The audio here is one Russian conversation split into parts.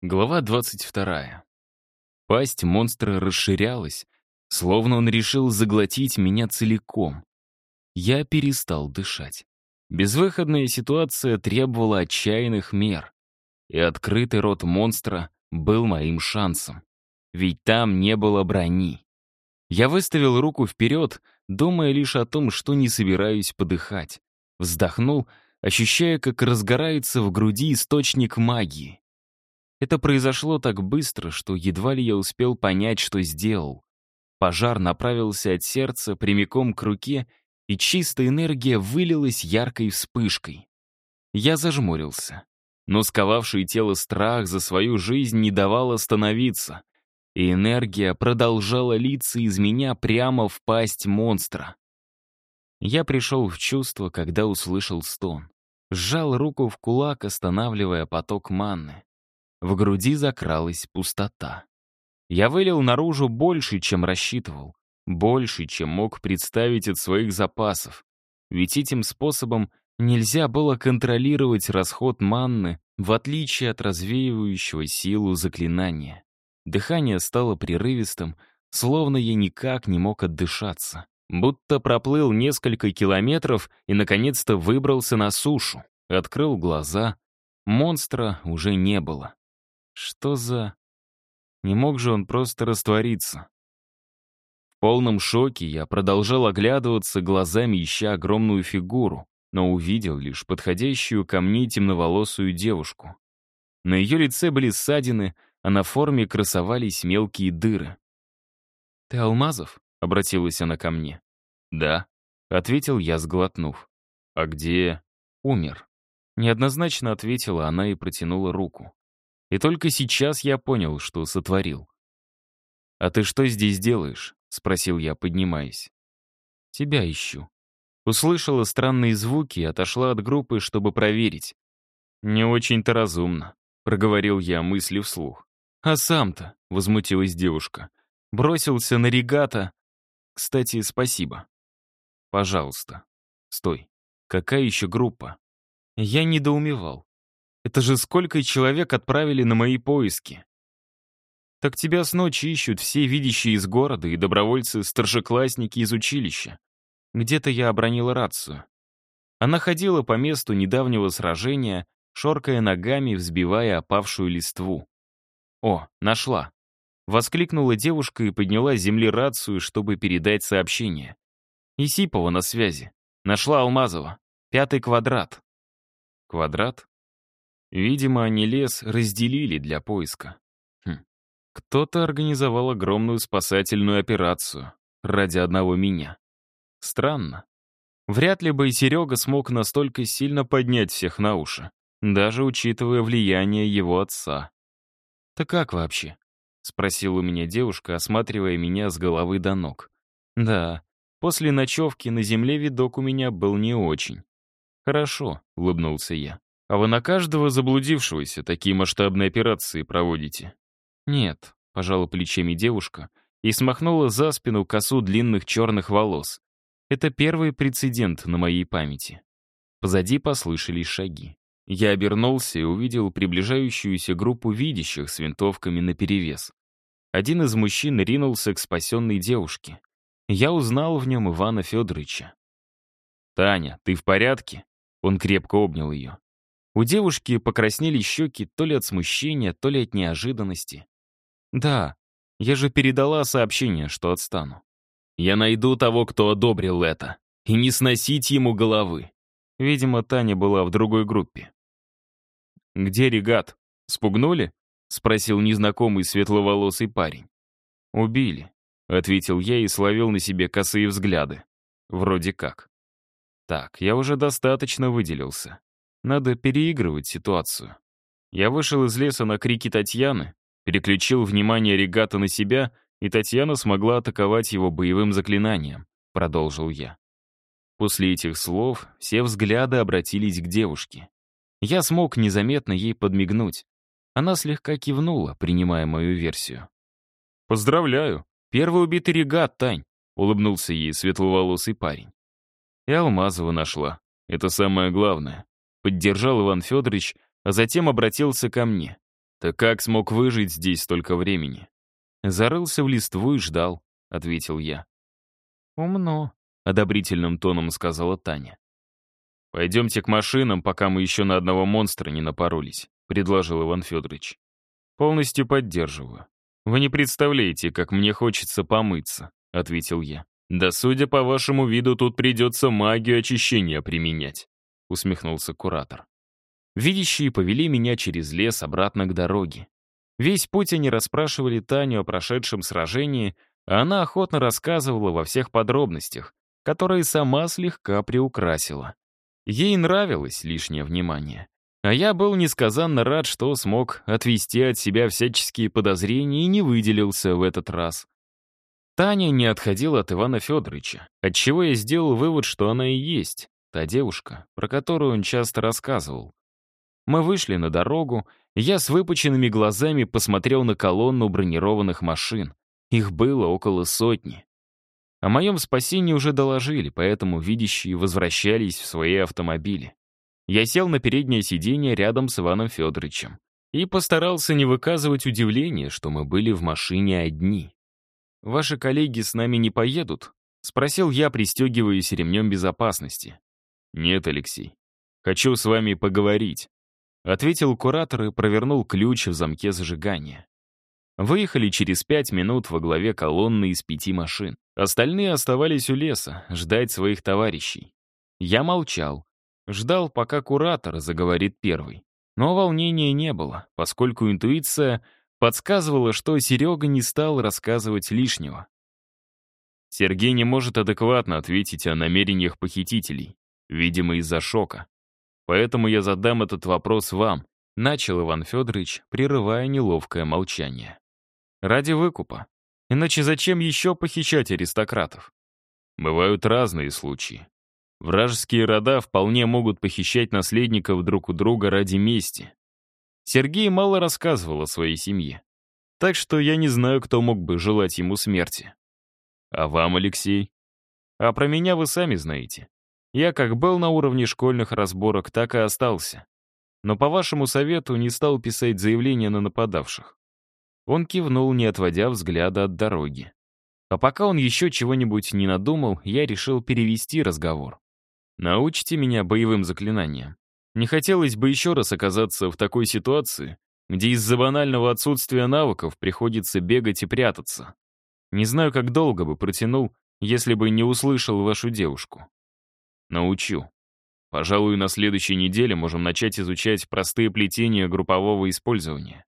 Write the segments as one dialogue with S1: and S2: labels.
S1: Глава 22. Пасть монстра расширялась, словно он решил заглотить меня целиком. Я перестал дышать. Безвыходная ситуация требовала отчаянных мер, и открытый рот монстра был моим шансом. Ведь там не было брони. Я выставил руку вперед, думая лишь о том, что не собираюсь подыхать. Вздохнул, ощущая, как разгорается в груди источник магии. Это произошло так быстро, что едва ли я успел понять, что сделал. Пожар направился от сердца прямиком к руке, и чистая энергия вылилась яркой вспышкой. Я зажмурился. Но сковавший тело страх за свою жизнь не давал остановиться, и энергия продолжала литься из меня прямо в пасть монстра. Я пришел в чувство, когда услышал стон. Сжал руку в кулак, останавливая поток манны. В груди закралась пустота. Я вылил наружу больше, чем рассчитывал. Больше, чем мог представить от своих запасов. Ведь этим способом нельзя было контролировать расход манны, в отличие от развеивающего силу заклинания. Дыхание стало прерывистым, словно я никак не мог отдышаться. Будто проплыл несколько километров и, наконец-то, выбрался на сушу. Открыл глаза. Монстра уже не было. Что за... Не мог же он просто раствориться? В полном шоке я продолжал оглядываться глазами, ища огромную фигуру, но увидел лишь подходящую ко мне темноволосую девушку. На ее лице были ссадины, а на форме красовались мелкие дыры. «Ты Алмазов?» — обратилась она ко мне. «Да», — ответил я, сглотнув. «А где...» «Умер». Неоднозначно ответила она и протянула руку. И только сейчас я понял, что сотворил. «А ты что здесь делаешь?» — спросил я, поднимаясь. «Тебя ищу». Услышала странные звуки и отошла от группы, чтобы проверить. «Не очень-то разумно», — проговорил я мысли вслух. «А сам-то», — возмутилась девушка, — бросился на регата. «Кстати, спасибо». «Пожалуйста». «Стой. Какая еще группа?» Я недоумевал. Это же сколько человек отправили на мои поиски. Так тебя с ночи ищут все видящие из города и добровольцы-старшеклассники из училища. Где-то я обронила рацию. Она ходила по месту недавнего сражения, шоркая ногами, взбивая опавшую листву. «О, нашла!» Воскликнула девушка и подняла с земли рацию, чтобы передать сообщение. «Исипова на связи. Нашла Алмазова. Пятый квадрат». «Квадрат?» Видимо, они лес разделили для поиска. Хм. Кто-то организовал огромную спасательную операцию ради одного меня. Странно. Вряд ли бы и Серега смог настолько сильно поднять всех на уши, даже учитывая влияние его отца. «Так как вообще?» — спросила у меня девушка, осматривая меня с головы до ног. «Да, после ночевки на земле видок у меня был не очень». «Хорошо», — улыбнулся я. А вы на каждого заблудившегося такие масштабные операции проводите? Нет, пожала плечами девушка и смахнула за спину косу длинных черных волос. Это первый прецедент на моей памяти. Позади послышались шаги. Я обернулся и увидел приближающуюся группу видящих с винтовками наперевес. Один из мужчин ринулся к спасенной девушке. Я узнал в нем Ивана Федоровича. «Таня, ты в порядке?» Он крепко обнял ее. У девушки покраснели щеки то ли от смущения, то ли от неожиданности. «Да, я же передала сообщение, что отстану. Я найду того, кто одобрил это, и не сносить ему головы». Видимо, Таня была в другой группе. «Где регат? Спугнули?» — спросил незнакомый светловолосый парень. «Убили», — ответил я и словил на себе косые взгляды. Вроде как. Так, я уже достаточно выделился. Надо переигрывать ситуацию. Я вышел из леса на крики Татьяны, переключил внимание регата на себя, и Татьяна смогла атаковать его боевым заклинанием, продолжил я. После этих слов все взгляды обратились к девушке. Я смог незаметно ей подмигнуть. Она слегка кивнула, принимая мою версию. «Поздравляю! Первый убитый регат, Тань!» — улыбнулся ей светловолосый парень. И Алмазова нашла. Это самое главное. Поддержал Иван Федорович, а затем обратился ко мне. «Так как смог выжить здесь столько времени?» «Зарылся в листву и ждал», — ответил я.
S2: «Умно», — одобрительным тоном сказала Таня.
S1: «Пойдемте к машинам, пока мы еще на одного монстра не напоролись», — предложил Иван Федорович. «Полностью поддерживаю. Вы не представляете, как мне хочется помыться», — ответил я. «Да судя по вашему виду, тут придется магию очищения применять», — усмехнулся куратор. Видящие повели меня через лес обратно к дороге. Весь путь они расспрашивали Таню о прошедшем сражении, а она охотно рассказывала во всех подробностях, которые сама слегка приукрасила. Ей нравилось лишнее внимание. А я был несказанно рад, что смог отвести от себя всяческие подозрения и не выделился в этот раз. Таня не отходила от Ивана Федоровича, отчего я сделал вывод, что она и есть та девушка, про которую он часто рассказывал. Мы вышли на дорогу, я с выпученными глазами посмотрел на колонну бронированных машин. Их было около сотни. О моем спасении уже доложили, поэтому видящие возвращались в свои автомобили. Я сел на переднее сиденье рядом с Иваном Федоровичем и постарался не выказывать удивления, что мы были в машине одни. «Ваши коллеги с нами не поедут?» — спросил я, пристегиваясь ремнем безопасности. «Нет, Алексей. Хочу с вами поговорить», — ответил куратор и провернул ключ в замке зажигания. Выехали через пять минут во главе колонны из пяти машин. Остальные оставались у леса, ждать своих товарищей. Я молчал. Ждал, пока куратор заговорит первый. Но волнения не было, поскольку интуиция подсказывала, что Серега не стал рассказывать лишнего. Сергей не может адекватно ответить о намерениях похитителей, видимо, из-за шока. Поэтому я задам этот вопрос вам, начал Иван Федорович, прерывая неловкое молчание. Ради выкупа. Иначе зачем еще похищать аристократов? Бывают разные случаи. Вражеские рода вполне могут похищать наследников друг у друга ради мести. Сергей мало рассказывал о своей семье. Так что я не знаю, кто мог бы желать ему смерти. А вам, Алексей? А про меня вы сами знаете. Я как был на уровне школьных разборок, так и остался. Но по вашему совету не стал писать заявление на нападавших. Он кивнул, не отводя взгляда от дороги. А пока он еще чего-нибудь не надумал, я решил перевести разговор. «Научите меня боевым заклинаниям. Не хотелось бы еще раз оказаться в такой ситуации, где из-за банального отсутствия навыков приходится бегать и прятаться. Не знаю, как долго бы протянул, если бы не услышал вашу девушку. Научу. Пожалуй, на следующей неделе можем начать изучать простые плетения группового использования.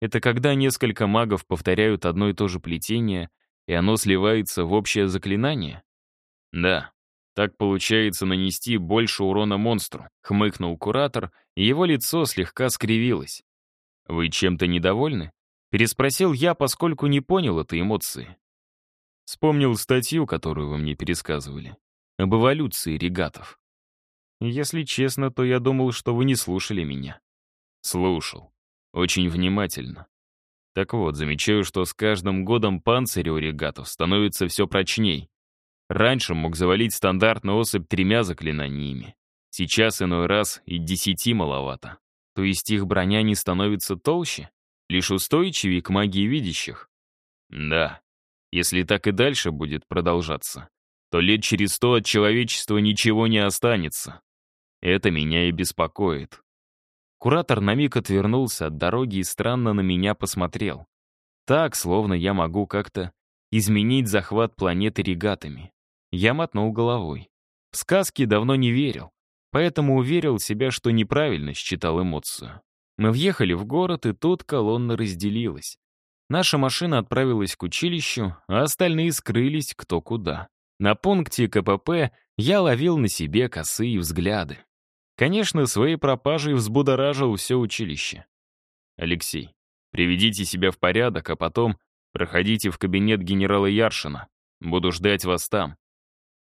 S1: Это когда несколько магов повторяют одно и то же плетение, и оно сливается в общее заклинание? Да, так получается нанести больше урона монстру, хмыкнул куратор, и его лицо слегка скривилось. Вы чем-то недовольны? Переспросил я, поскольку не понял этой эмоции. Вспомнил статью, которую вы мне пересказывали, об эволюции регатов. Если честно, то я думал, что вы не слушали меня. Слушал. Очень внимательно. Так вот, замечаю, что с каждым годом панцирь у регатов становится все прочней. Раньше мог завалить стандартную особь тремя заклинаниями. Сейчас иной раз и десяти маловато. То есть их броня не становится толще? Лишь устойчивее к магии видящих? Да. Если так и дальше будет продолжаться, то лет через сто от человечества ничего не останется. Это меня и беспокоит. Куратор на миг отвернулся от дороги и странно на меня посмотрел. Так, словно я могу как-то изменить захват планеты регатами. Я мотнул головой. В сказки давно не верил, поэтому уверил себя, что неправильно считал эмоцию. Мы въехали в город, и тут колонна разделилась. Наша машина отправилась к училищу, а остальные скрылись кто куда. На пункте КПП я ловил на себе косые взгляды. Конечно, своей пропажей взбудоражил все училище. «Алексей, приведите себя в порядок, а потом проходите в кабинет генерала Яршина. Буду ждать вас там.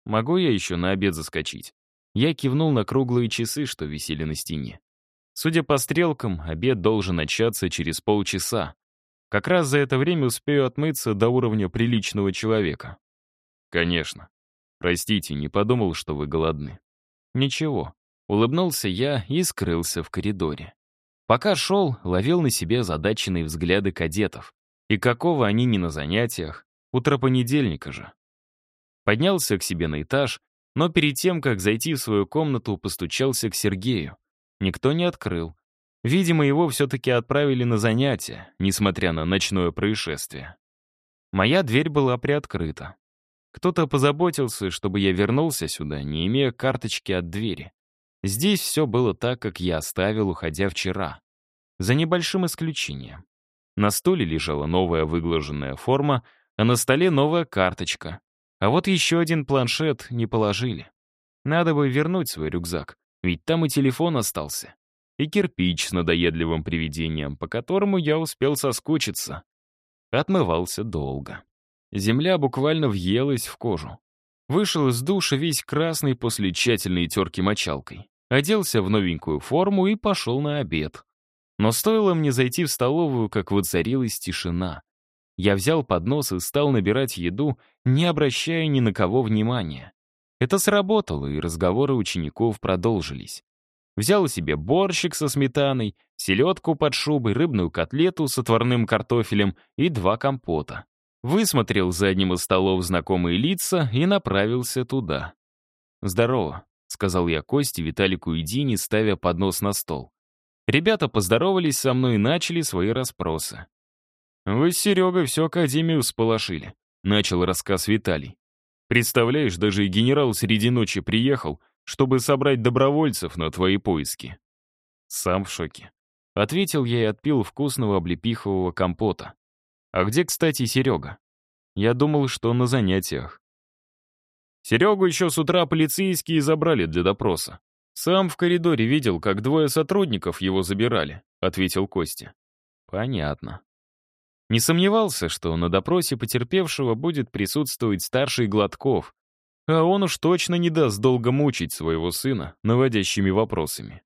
S1: Могу я еще на обед заскочить?» Я кивнул на круглые часы, что висели на стене. Судя по стрелкам, обед должен начаться через полчаса. Как раз за это время успею отмыться до уровня приличного человека. Конечно. Простите, не подумал, что вы голодны. Ничего. Улыбнулся я и скрылся в коридоре. Пока шел, ловил на себе задаченные взгляды кадетов. И какого они не на занятиях, утро понедельника же. Поднялся к себе на этаж, но перед тем, как зайти в свою комнату, постучался к Сергею. Никто не открыл. Видимо, его все-таки отправили на занятия, несмотря на ночное происшествие. Моя дверь была приоткрыта. Кто-то позаботился, чтобы я вернулся сюда, не имея карточки от двери. Здесь все было так, как я оставил, уходя вчера. За небольшим исключением. На столе лежала новая выглаженная форма, а на столе новая карточка. А вот еще один планшет не положили. Надо бы вернуть свой рюкзак, ведь там и телефон остался. И кирпич с надоедливым привидением, по которому я успел соскучиться. Отмывался долго. Земля буквально въелась в кожу. Вышел из душа весь красный после тщательной терки мочалкой. Оделся в новенькую форму и пошел на обед. Но стоило мне зайти в столовую, как воцарилась тишина. Я взял поднос и стал набирать еду, не обращая ни на кого внимания. Это сработало, и разговоры учеников продолжились. Взял себе борщик со сметаной, селедку под шубой, рыбную котлету с отварным картофелем и два компота. Высмотрел за одним из столов знакомые лица и направился туда. «Здорово», — сказал я Косте, Виталику и Дине, ставя поднос на стол. Ребята поздоровались со мной и начали свои расспросы. «Вы с Серегой всю Академию сполошили», — начал рассказ Виталий. «Представляешь, даже генерал среди ночи приехал, чтобы собрать добровольцев на твои поиски». Сам в шоке. Ответил я и отпил вкусного облепихового компота. А где, кстати, Серега? Я думал, что на занятиях. Серегу еще с утра полицейские забрали для допроса. Сам в коридоре видел, как двое сотрудников его забирали, ответил Костя. Понятно. Не сомневался, что на допросе потерпевшего будет присутствовать старший Гладков, а он уж точно не даст долго мучить своего сына наводящими вопросами.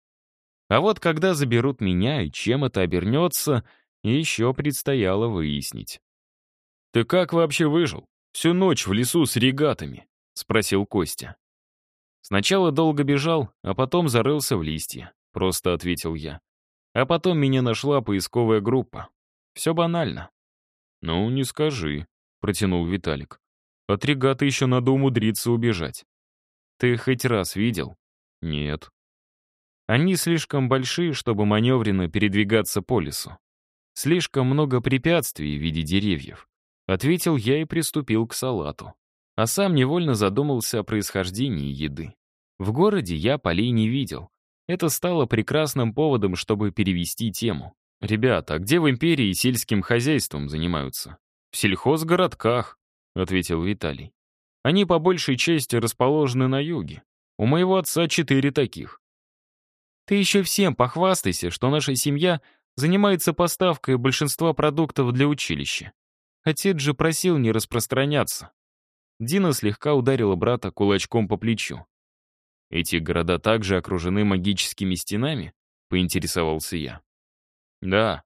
S1: А вот когда заберут меня и чем это обернется, еще предстояло выяснить. «Ты как вообще выжил? Всю ночь в лесу с регатами?» — спросил Костя. «Сначала долго бежал, а потом зарылся в листья», — просто ответил я. А потом меня нашла поисковая группа. Все банально. «Ну, не скажи», — протянул Виталик. «От регата еще надо умудриться убежать». «Ты хоть раз видел?» «Нет». Они слишком большие, чтобы маневренно передвигаться по лесу. Слишком много препятствий в виде деревьев. Ответил я и приступил к салату. А сам невольно задумался о происхождении еды. В городе я полей не видел. Это стало прекрасным поводом, чтобы перевести тему. «Ребята, а где в империи сельским хозяйством занимаются?» «В сельхозгородках», — ответил Виталий. «Они по большей части расположены на юге. У моего отца четыре таких». «Ты еще всем похвастайся, что наша семья занимается поставкой большинства продуктов для училища. Отец же просил не распространяться. Дина слегка ударила брата кулачком по плечу. «Эти города также окружены магическими стенами?» — поинтересовался я. «Да,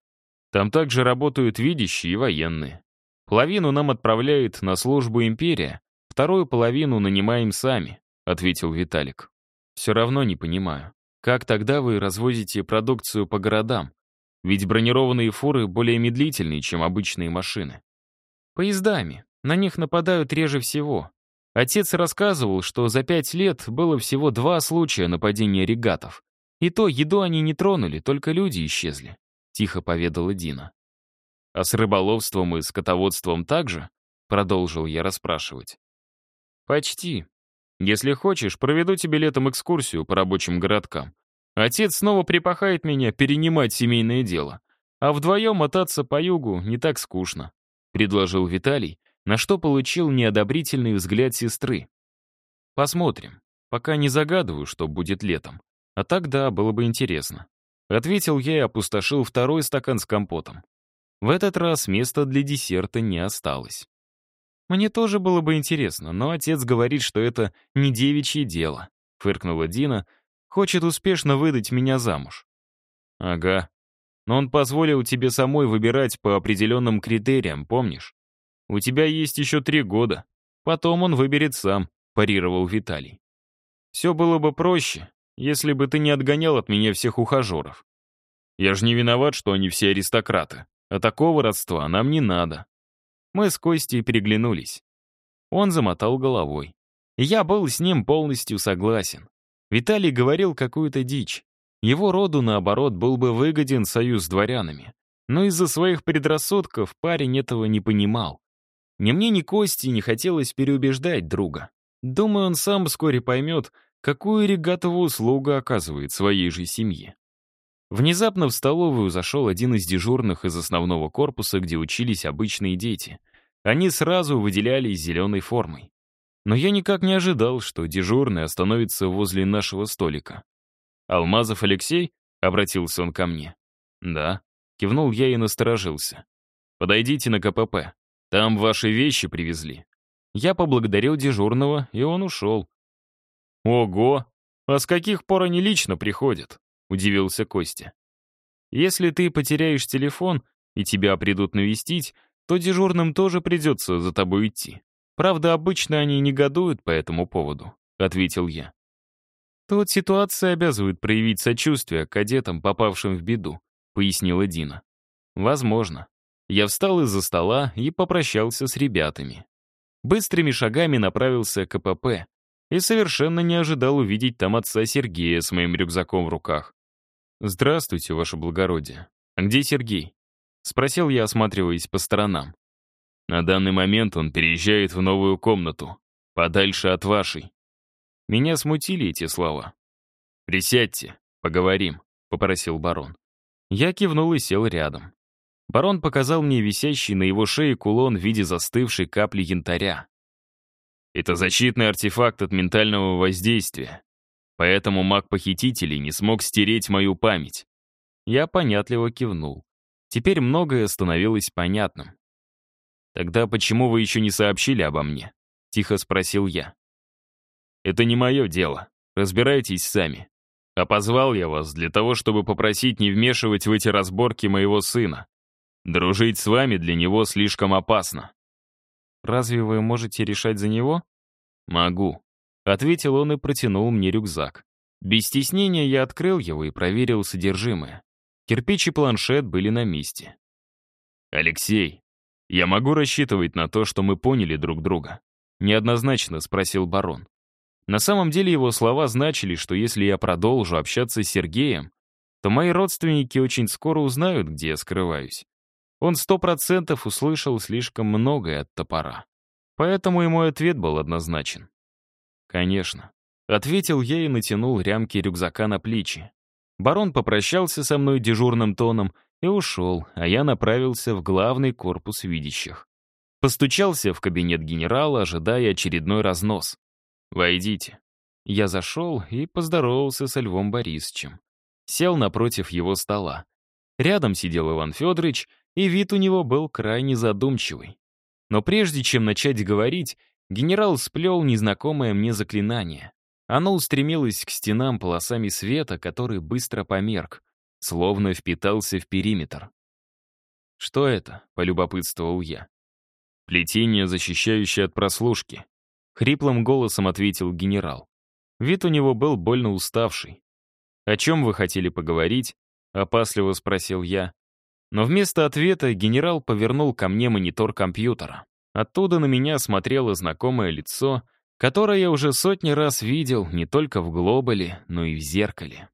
S1: там также работают видящие и военные. Половину нам отправляет на службу империя, вторую половину нанимаем сами», — ответил Виталик. «Все равно не понимаю, как тогда вы развозите продукцию по городам? Ведь бронированные фуры более медлительные, чем обычные машины. Поездами. На них нападают реже всего. Отец рассказывал, что за пять лет было всего два случая нападения регатов. И то еду они не тронули, только люди исчезли. Тихо поведала Дина. А с рыболовством и скотоводством также? Продолжил я расспрашивать. Почти. Если хочешь, проведу тебе летом экскурсию по рабочим городкам. Отец снова припахает меня перенимать семейное дело. А вдвоем мотаться по югу не так скучно», — предложил Виталий, на что получил неодобрительный взгляд сестры. «Посмотрим. Пока не загадываю, что будет летом. А так да, было бы интересно». Ответил я и опустошил второй стакан с компотом. В этот раз места для десерта не осталось. «Мне тоже было бы интересно, но отец говорит, что это не девичье дело», — фыркнула Дина, Хочет успешно выдать меня замуж. Ага. Но он позволил тебе самой выбирать по определенным критериям, помнишь? У тебя есть еще три года. Потом он выберет сам, парировал Виталий. Все было бы проще, если бы ты не отгонял от меня всех ухажеров. Я же не виноват, что они все аристократы. А такого родства нам не надо. Мы с Костей переглянулись. Он замотал головой. Я был с ним полностью согласен. Виталий говорил какую-то дичь. Его роду, наоборот, был бы выгоден союз с дворянами. Но из-за своих предрассудков парень этого не понимал. Ни мне, ни Кости не хотелось переубеждать друга. Думаю, он сам вскоре поймет, какую регатовую услугу оказывает своей же семье. Внезапно в столовую зашел один из дежурных из основного корпуса, где учились обычные дети. Они сразу выделялись зеленой формой. Но я никак не ожидал, что дежурный остановится возле нашего столика. «Алмазов Алексей?» — обратился он ко мне. «Да». Кивнул я и насторожился. «Подойдите на КПП. Там ваши вещи привезли». Я поблагодарил дежурного, и он ушел. «Ого! А с каких пор они лично приходят?» — удивился Костя. «Если ты потеряешь телефон, и тебя придут навестить, то дежурным тоже придется за тобой идти. Правда, обычно они негодуют по этому поводу», — ответил я. «Тут ситуация обязывает проявить сочувствие к кадетам, попавшим в беду», — пояснила Дина. «Возможно». Я встал из-за стола и попрощался с ребятами. Быстрыми шагами направился к КПП и совершенно не ожидал увидеть там отца Сергея с моим рюкзаком в руках. «Здравствуйте, ваше благородие. Где Сергей?» — спросил я, осматриваясь по сторонам. «На данный момент он переезжает в новую комнату, подальше от вашей». Меня смутили эти слова. «Присядьте, поговорим», — попросил барон. Я кивнул и сел рядом. Барон показал мне висящий на его шее кулон в виде застывшей капли янтаря. Это защитный артефакт от ментального воздействия. Поэтому маг-похитителей не смог стереть мою память. Я понятливо кивнул. Теперь многое становилось понятным. «Тогда почему вы еще не сообщили обо мне?» — тихо спросил я. «Это не мое дело. Разбирайтесь сами. А позвал я вас для того, чтобы попросить не вмешивать в эти разборки моего сына. Дружить с вами для него слишком опасно». «Разве вы можете решать за него?» «Могу. Ответил он и протянул мне рюкзак. Без стеснения я открыл его и проверил содержимое. Кирпич и планшет были на месте. «Алексей, я могу рассчитывать на то, что мы поняли друг друга?» Неоднозначно спросил барон. На самом деле его слова значили, что если я продолжу общаться с Сергеем, то мои родственники очень скоро узнают, где я скрываюсь. Он сто процентов услышал слишком многое от топора. Поэтому и мой ответ был однозначен. «Конечно». Ответил я и натянул рямки рюкзака на плечи. Барон попрощался со мной дежурным тоном и ушел, а я направился в главный корпус видящих. Постучался в кабинет генерала, ожидая очередной разнос. «Войдите». Я зашел и поздоровался со Львом Борисовичем. Сел напротив его стола. Рядом сидел Иван Федорович, и вид у него был крайне задумчивый. Но прежде чем начать говорить, Генерал сплел незнакомое мне заклинание. Оно устремилось к стенам полосами света, который быстро померк, словно впитался в периметр. «Что это?» — полюбопытствовал я. «Плетение, защищающее от прослушки», — хриплым голосом ответил генерал. Вид у него был больно уставший. «О чем вы хотели поговорить?» — опасливо спросил я. Но вместо ответа генерал повернул ко мне монитор компьютера. Оттуда на меня смотрело знакомое лицо, которое я уже сотни раз видел не только в глобале, но и в зеркале.